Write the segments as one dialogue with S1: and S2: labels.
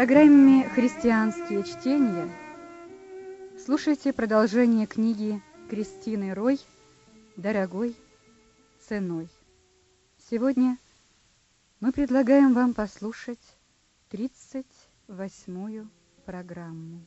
S1: Программе «Христианские чтения» слушайте продолжение книги Кристины Рой «Дорогой ценой». Сегодня мы предлагаем вам послушать 38-ю программу.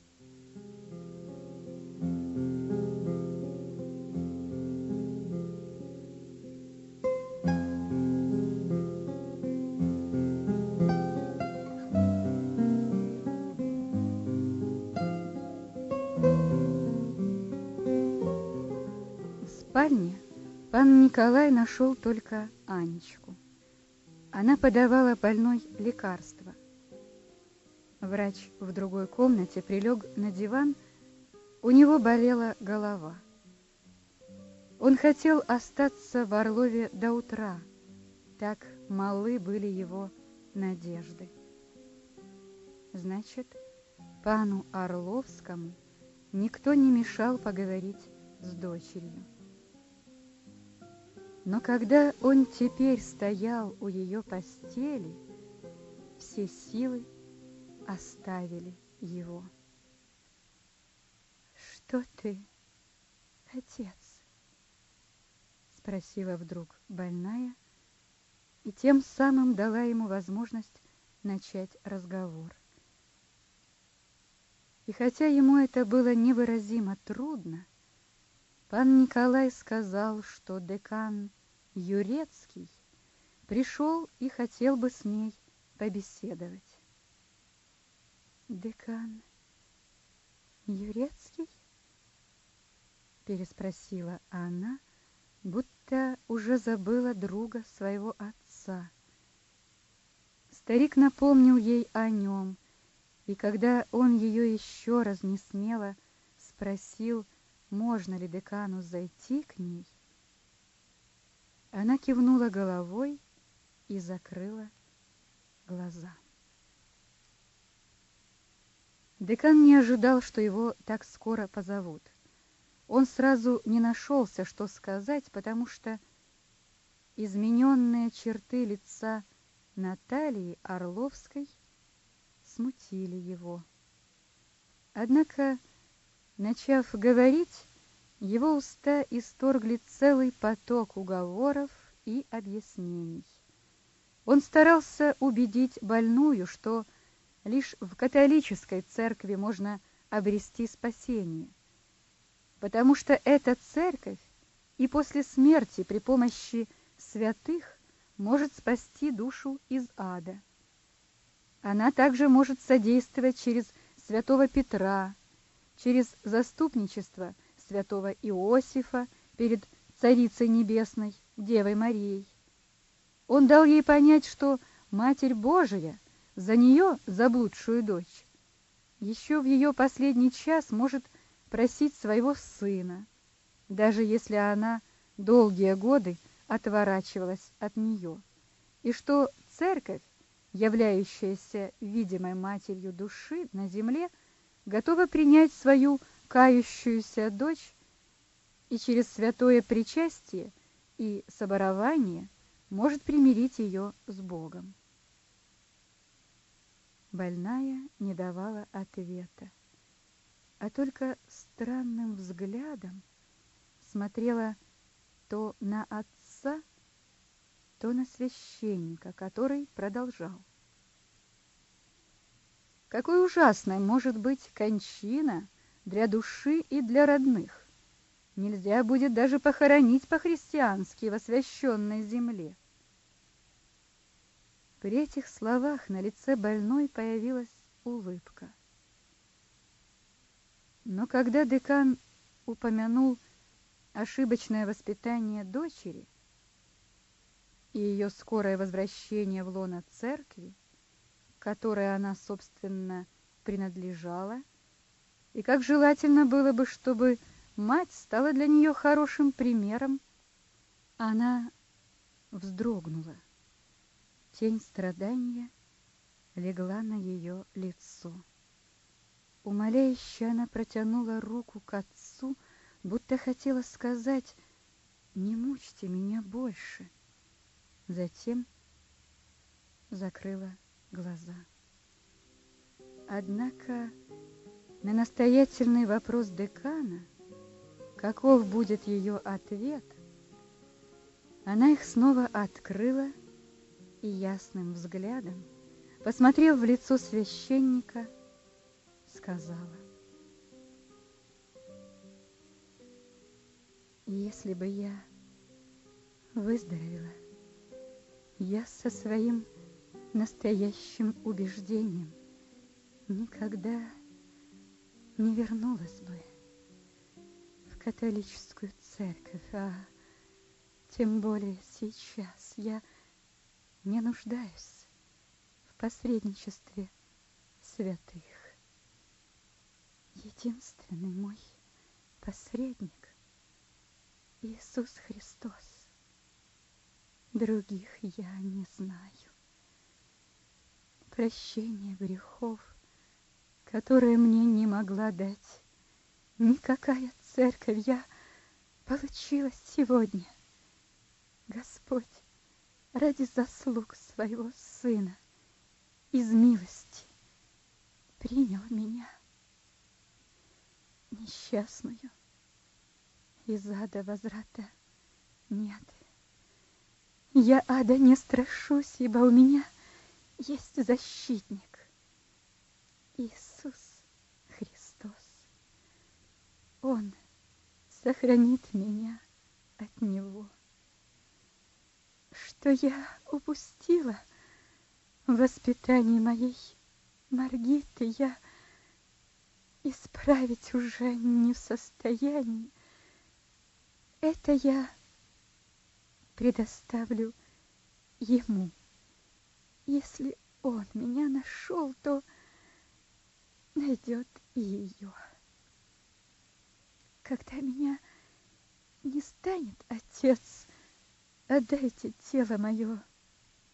S1: Спальне пан Николай нашел только Анечку. Она подавала больной лекарства. Врач в другой комнате прилег на диван, у него болела голова. Он хотел остаться в Орлове до утра, так малы были его надежды. Значит, пану Орловскому никто не мешал поговорить с дочерью. Но когда он теперь стоял у ее постели, все силы оставили его. «Что ты, отец?» Спросила вдруг больная, и тем самым дала ему возможность начать разговор. И хотя ему это было невыразимо трудно, Пан Николай сказал, что декан Юрецкий пришел и хотел бы с ней побеседовать. «Декан Юрецкий?» переспросила она, будто уже забыла друга своего отца. Старик напомнил ей о нем, и когда он ее еще раз не смело спросил, можно ли декану зайти к ней, она кивнула головой и закрыла глаза. Декан не ожидал, что его так скоро позовут. Он сразу не нашелся, что сказать, потому что измененные черты лица Натальи Орловской смутили его. Однако Начав говорить, его уста исторгли целый поток уговоров и объяснений. Он старался убедить больную, что лишь в католической церкви можно обрести спасение, потому что эта церковь и после смерти при помощи святых может спасти душу из ада. Она также может содействовать через святого Петра, через заступничество святого Иосифа перед Царицей Небесной, Девой Марией. Он дал ей понять, что Матерь Божия за нее, заблудшую дочь, еще в ее последний час может просить своего сына, даже если она долгие годы отворачивалась от нее, и что церковь, являющаяся видимой матерью души на земле, — готова принять свою кающуюся дочь и через святое причастие и соборование может примирить ее с Богом. Больная не давала ответа, а только странным взглядом смотрела то на отца, то на священника, который продолжал. Какой ужасной может быть кончина для души и для родных. Нельзя будет даже похоронить по-христиански в освященной земле. При этих словах на лице больной появилась улыбка. Но когда декан упомянул ошибочное воспитание дочери и ее скорое возвращение в лоно церкви, которой она, собственно, принадлежала, и как желательно было бы, чтобы мать стала для нее хорошим примером, она вздрогнула. Тень страдания легла на ее лицо. Умоляюще она протянула руку к отцу, будто хотела сказать «Не мучьте меня больше». Затем закрыла глаза. Однако на настоятельный вопрос декана, каков будет ее ответ, она их снова открыла и ясным взглядом, посмотрев в лицо священника, сказала. Если бы я выздоровела, я со своим настоящим убеждением никогда не вернулась бы в католическую церковь, а тем более сейчас я не нуждаюсь в посредничестве святых. Единственный мой посредник — Иисус Христос. Других я не знаю. Прощение грехов, которое мне не могла дать никакая церковь, я получила сегодня. Господь ради заслуг своего Сына из милости принял меня, несчастную, из ада возврата нет. Я ада не страшусь, ибо у меня есть защитник, Иисус Христос. Он сохранит меня от Него что я упустила в воспитании моей Маргиты, я исправить уже не в состоянии. Это я предоставлю ему. Если он меня нашел, то найдет и ее. Когда меня не станет отец, Отдайте тело мое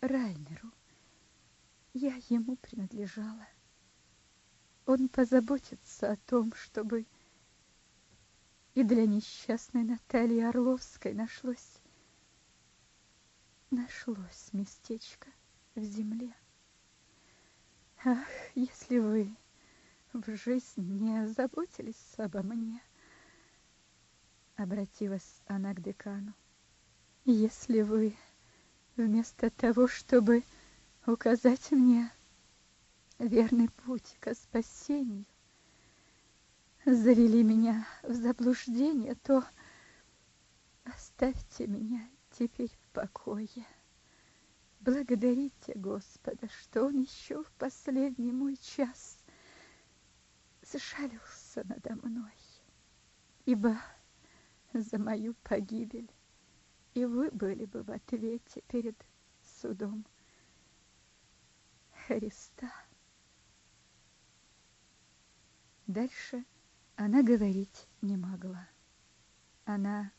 S1: Райнеру. Я ему принадлежала. Он позаботится о том, чтобы и для несчастной Натальи Орловской нашлось нашлось местечко в земле. Ах, если вы в жизни не заботились обо мне, обратилась она к декану. Если вы вместо того, чтобы указать мне верный путь к спасению, завели меня в заблуждение, то оставьте меня теперь в покое. Благодарите Господа, что Он еще в последний мой час сжалился надо мной, ибо за мою погибель и вы были бы в ответе перед судом Христа. Дальше она говорить не могла. Она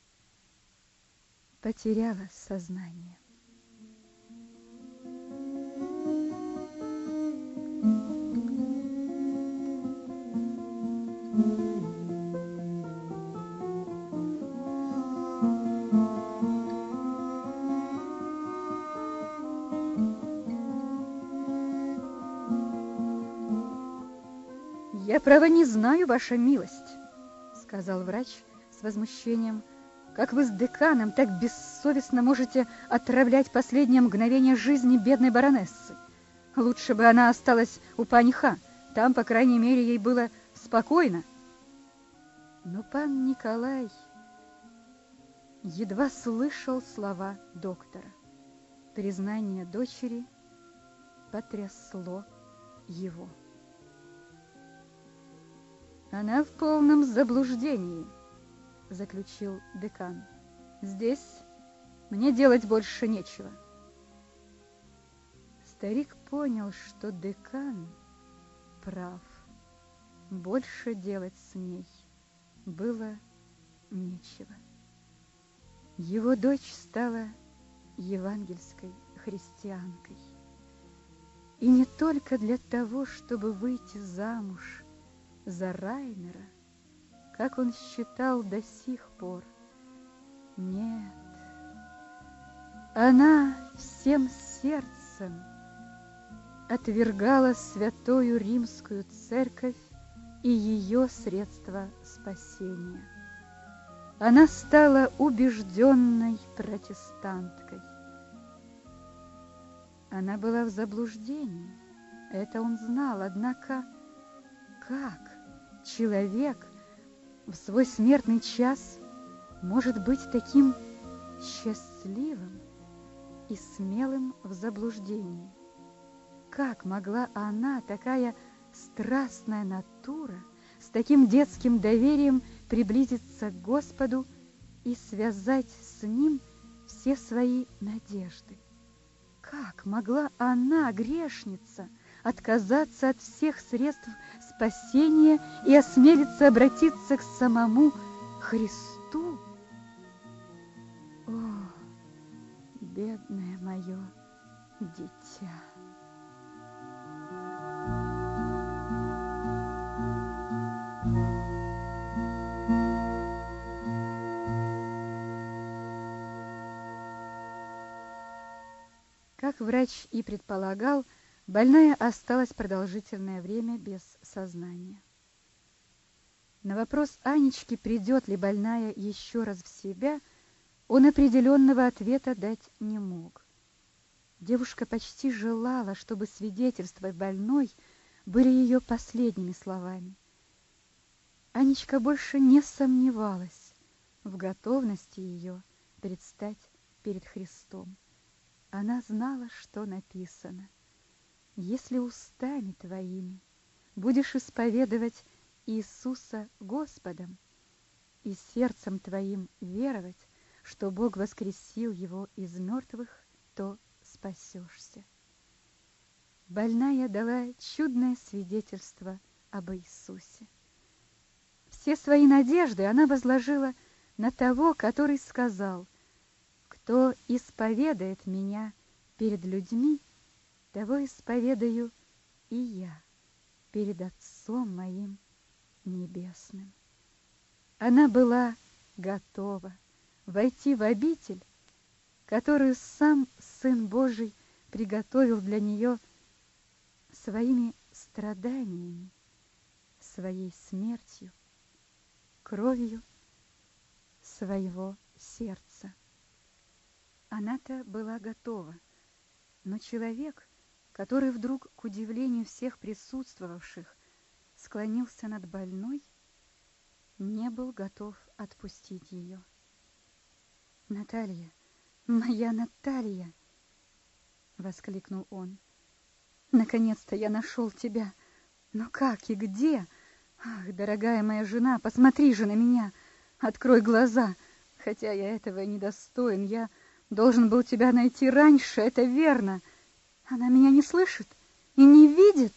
S1: потеряла сознание.
S2: Право, не знаю, ваша милость, сказал врач с возмущением. Как вы с деканом так бессовестно можете отравлять последнее мгновение жизни бедной баронессы? Лучше бы она осталась у паниха. Там, по крайней мере, ей было спокойно.
S1: Но пан Николай едва слышал слова доктора. Признание дочери потрясло его.
S2: Она в полном заблуждении, заключил декан. Здесь мне делать больше нечего.
S1: Старик понял, что декан прав. Больше делать с ней было нечего. Его дочь стала евангельской христианкой. И не только для того, чтобы выйти замуж за Райнера, как он считал до сих пор. Нет, она всем сердцем отвергала святую римскую церковь и ее средства спасения. Она стала убежденной протестанткой. Она была в заблуждении, это он знал, однако как человек в свой смертный час может быть таким счастливым и смелым в заблуждении? Как могла она, такая страстная натура, с таким детским доверием приблизиться к Господу и связать с Ним все свои надежды? Как могла она, грешница, отказаться от всех средств спасения и осмелиться обратиться к самому Христу? О, бедное мое дитя! Как врач и предполагал, больная осталась продолжительное время без сознания. На вопрос Анечки, придет ли больная еще раз в себя, он определенного ответа дать не мог. Девушка почти желала, чтобы свидетельства больной были ее последними словами. Анечка больше не сомневалась в готовности ее предстать перед Христом. Она знала, что написано. Если устами твоими будешь исповедовать Иисуса Господом и сердцем твоим веровать, что Бог воскресил его из мертвых, то спасешься. Больная дала чудное свидетельство об Иисусе. Все свои надежды она возложила на того, который сказал – кто исповедает меня перед людьми, того исповедаю и я перед Отцом моим Небесным. Она была готова войти в обитель, которую сам Сын Божий приготовил для нее своими страданиями, своей смертью, кровью своего сердца. Она-то была готова, но человек, который вдруг, к удивлению всех присутствовавших, склонился над больной, не был готов отпустить ее. «Наталья, моя Наталья!» — воскликнул он. «Наконец-то я нашел тебя! Но как и где? Ах, дорогая моя жена, посмотри же на меня! Открой глаза! Хотя я этого недостоин, я Должен был тебя найти раньше, это верно. Она меня не слышит и не видит.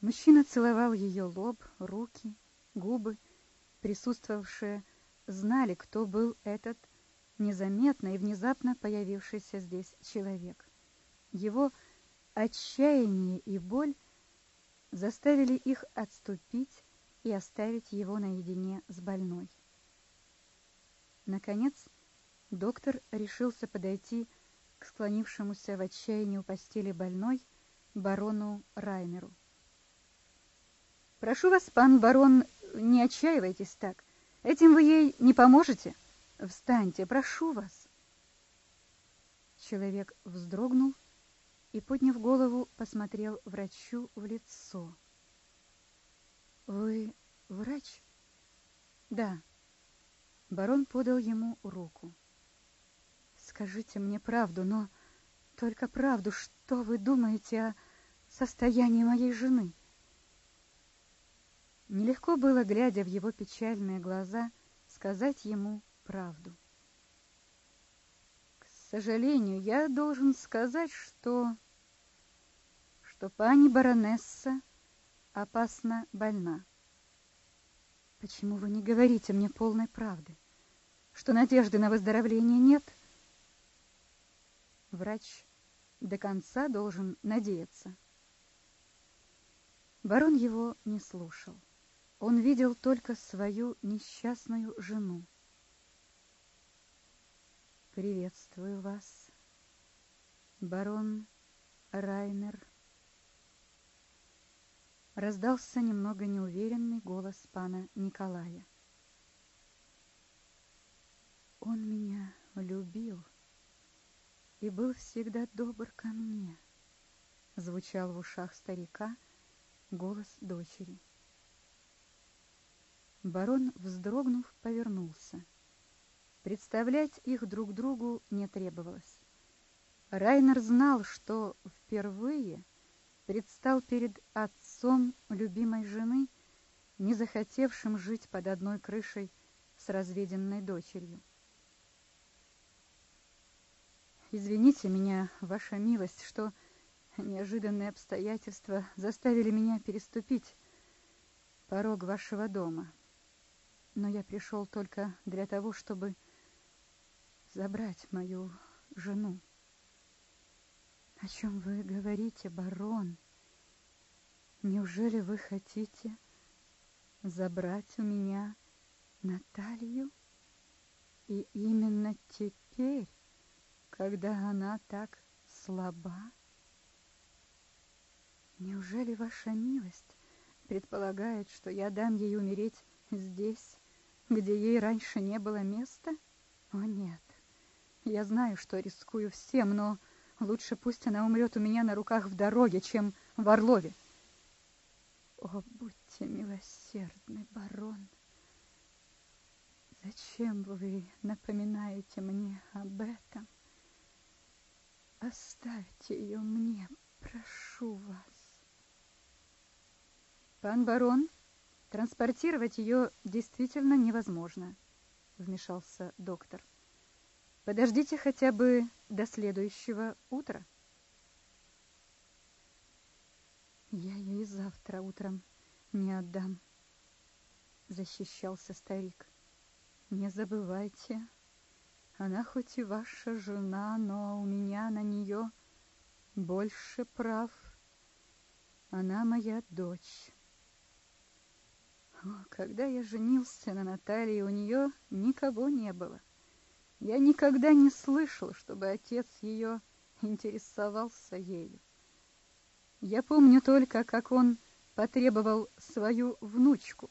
S1: Мужчина целовал ее лоб, руки, губы. Присутствовавшие знали, кто был этот незаметно и внезапно появившийся здесь человек. Его отчаяние и боль заставили их отступить и оставить его наедине с больной. Наконец, доктор решился подойти к склонившемуся в отчаянии у постели больной барону Раймеру. «Прошу вас, пан барон, не отчаивайтесь так. Этим вы ей не поможете. Встаньте, прошу вас». Человек вздрогнул и, подняв голову, посмотрел врачу в лицо. «Вы врач?» «Да». Барон подал ему руку. Скажите мне правду, но только правду, что вы думаете о состоянии моей жены? Нелегко было, глядя в его печальные глаза, сказать ему правду. К сожалению, я должен сказать, что что пани баронесса опасно больна. Почему вы не говорите мне полной правды? Что надежды на выздоровление нет? Врач до конца должен надеяться. Барон его не слушал. Он видел только свою несчастную жену. «Приветствую вас, барон Райнер раздался немного неуверенный голос пана Николая. Он меня любил и был всегда добр ко мне, звучал в ушах старика голос дочери. Барон, вздрогнув, повернулся. Представлять их друг другу не требовалось. Райнер знал, что впервые предстал перед отцом любимой жены, не захотевшим жить под одной крышей с разведенной дочерью. Извините меня, ваша милость, что неожиданные обстоятельства заставили меня переступить порог вашего дома. Но я пришел только для того, чтобы забрать мою жену. О чем вы говорите, барон? Неужели вы хотите забрать у меня Наталью? И именно теперь, когда она так слаба? Неужели ваша милость предполагает, что я дам ей умереть здесь, где ей раньше не было места? О нет, я знаю, что рискую всем, но Лучше пусть она умрет у меня на руках в дороге, чем в Орлове. О, будьте милосердны, барон. Зачем вы напоминаете мне об этом? Оставьте ее мне, прошу вас. Пан барон, транспортировать ее действительно невозможно, вмешался доктор. Подождите хотя бы до следующего утра. Я ей завтра утром не отдам, защищался старик. Не забывайте, она хоть и ваша жена, но у меня на нее больше прав. Она моя дочь. О, когда я женился на Наталье, у нее никого не было. Я никогда не слышал, чтобы отец ее интересовался ею. Я помню только, как он потребовал свою внучку.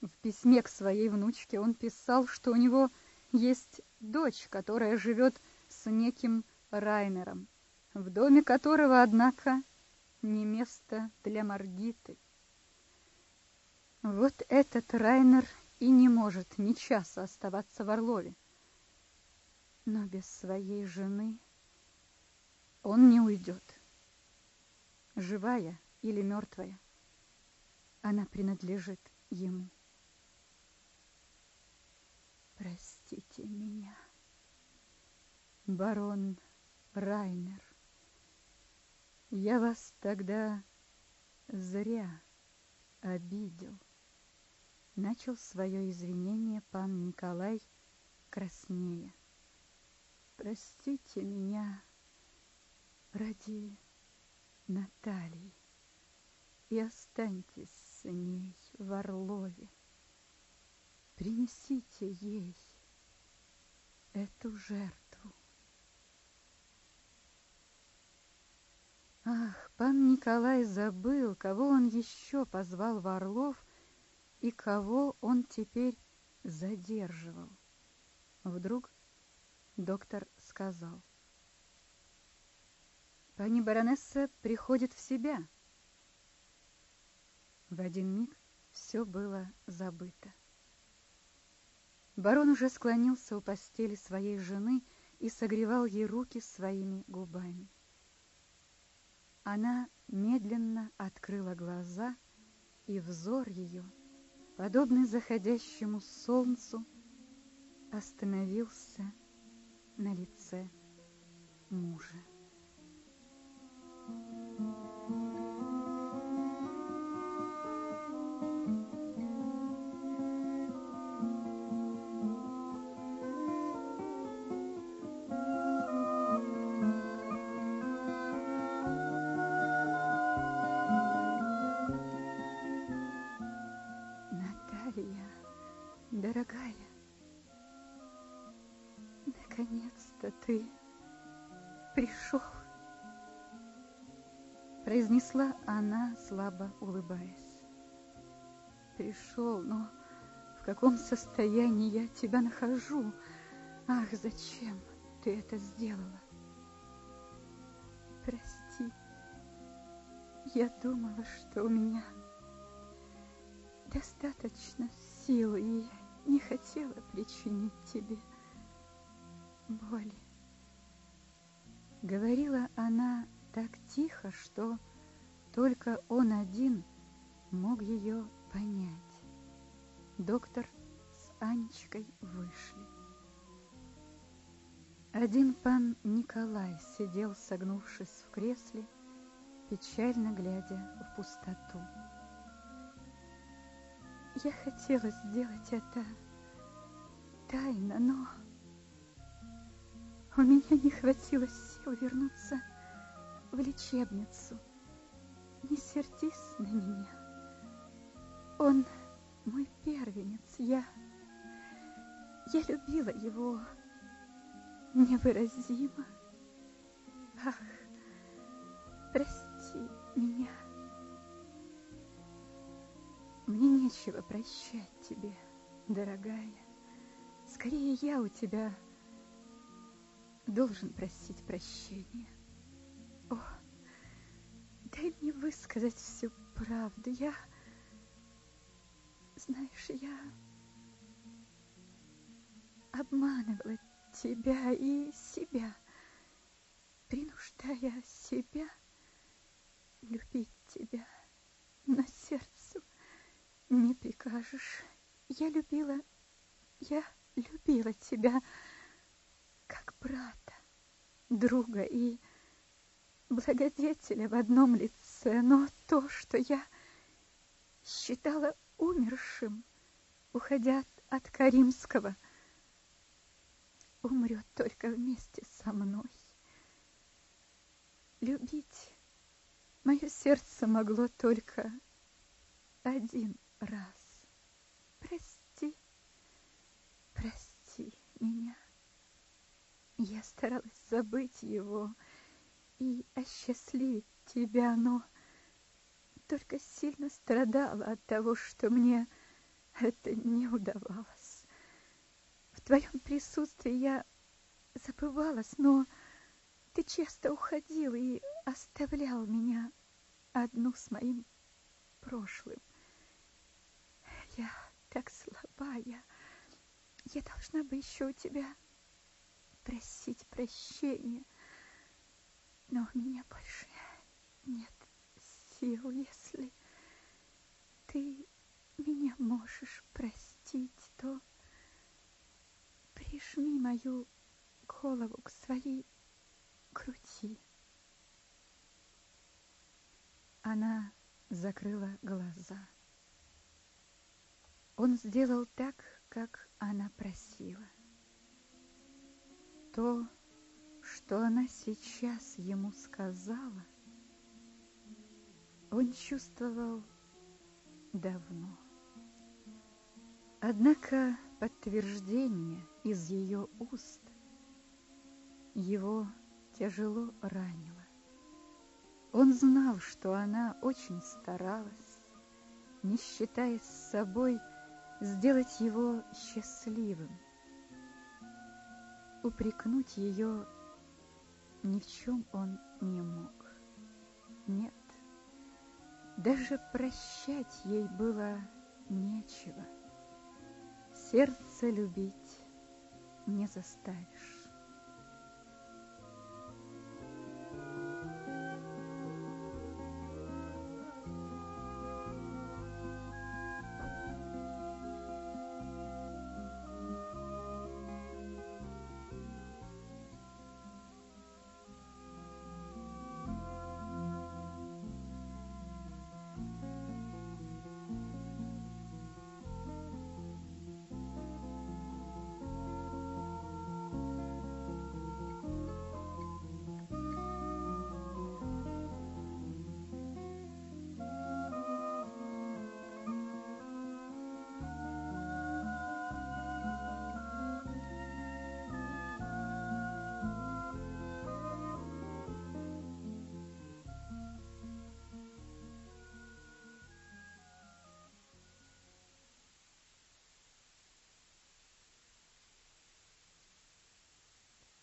S1: В письме к своей внучке он писал, что у него есть дочь, которая живет с неким Райнером, в доме которого, однако, не место для Маргиты. Вот этот Райнер и не может ни часа оставаться в Орлове но без своей жены он не уйдет. Живая или мертвая, она принадлежит ему. Простите меня, барон Райнер. Я вас тогда зря обидел. Начал свое извинение пан Николай краснея. Простите меня ради Натальи и останьтесь с ней в Орлове. Принесите ей эту жертву. Ах, пан Николай забыл, кого он еще позвал в Орлов и кого он теперь задерживал. Вдруг доктор сказал. Пани баронесса приходит в себя. В один миг все было забыто. Барон уже склонился у постели своей жены и согревал ей руки своими губами. Она медленно открыла глаза, и взор ее, подобный заходящему солнцу, остановился на лице мужа. Ты пришел. произнесла она, слабо улыбаясь. Пришел, но в каком состоянии я тебя нахожу? Ах, зачем ты это сделала? Прости, я думала, что у меня достаточно сил, и не хотела причинить тебе боли. Говорила она так тихо, что только он один мог ее понять. Доктор с Анечкой вышли. Один пан Николай сидел, согнувшись в кресле, печально глядя в пустоту. Я хотела сделать это тайно, но у меня не хватило сил вернуться в лечебницу. Не сердись на меня. Он мой первенец. Я... Я любила его невыразимо. Ах, прости меня. Мне нечего прощать тебе, дорогая. Скорее я у тебя должен просить прощения. О, дай мне высказать всю правду. Я, знаешь, я обманывала тебя и себя, принуждая себя любить тебя. Но сердцу не прикажешь. Я любила, я любила тебя как брата, друга и благодетеля в одном лице, но то, что я считала умершим, уходя от Каримского, умрет только вместе со мной. Любить мое сердце могло только один раз. Прости, прости меня. Я старалась забыть его и осчастливить тебя, но только сильно страдала от того, что мне это не удавалось. В твоем присутствии я забывалась, но ты часто уходил и оставлял меня одну с моим прошлым. Я так слабая. Я должна бы еще у тебя просить прощения. Но у меня больше нет сил, если ты меня можешь простить, то прижми мою голову к своей груди. Она закрыла глаза. Он сделал так, как она просила. То, что она сейчас ему сказала, он чувствовал давно. Однако подтверждение из ее уст его тяжело ранило. Он знал, что она очень старалась, не считаясь с собой, сделать его счастливым. Упрекнуть ее ни в чем он не мог. Нет, даже прощать ей было нечего. Сердце любить не заставишь.